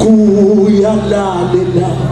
Kuya la la la.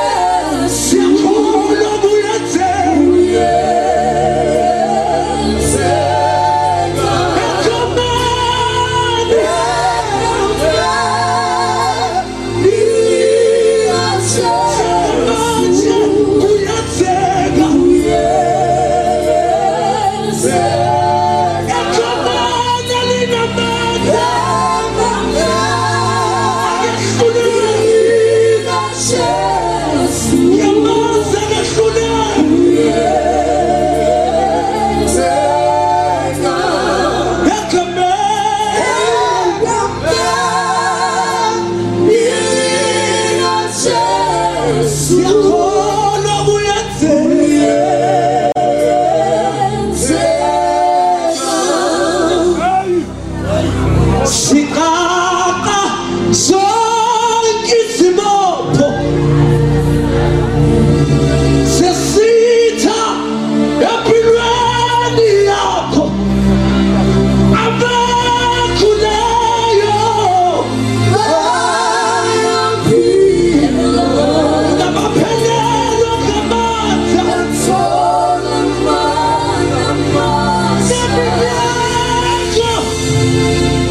Thank you.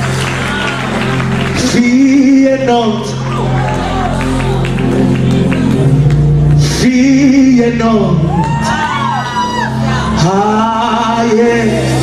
Vier Not. Vier Not. Ah, yeah.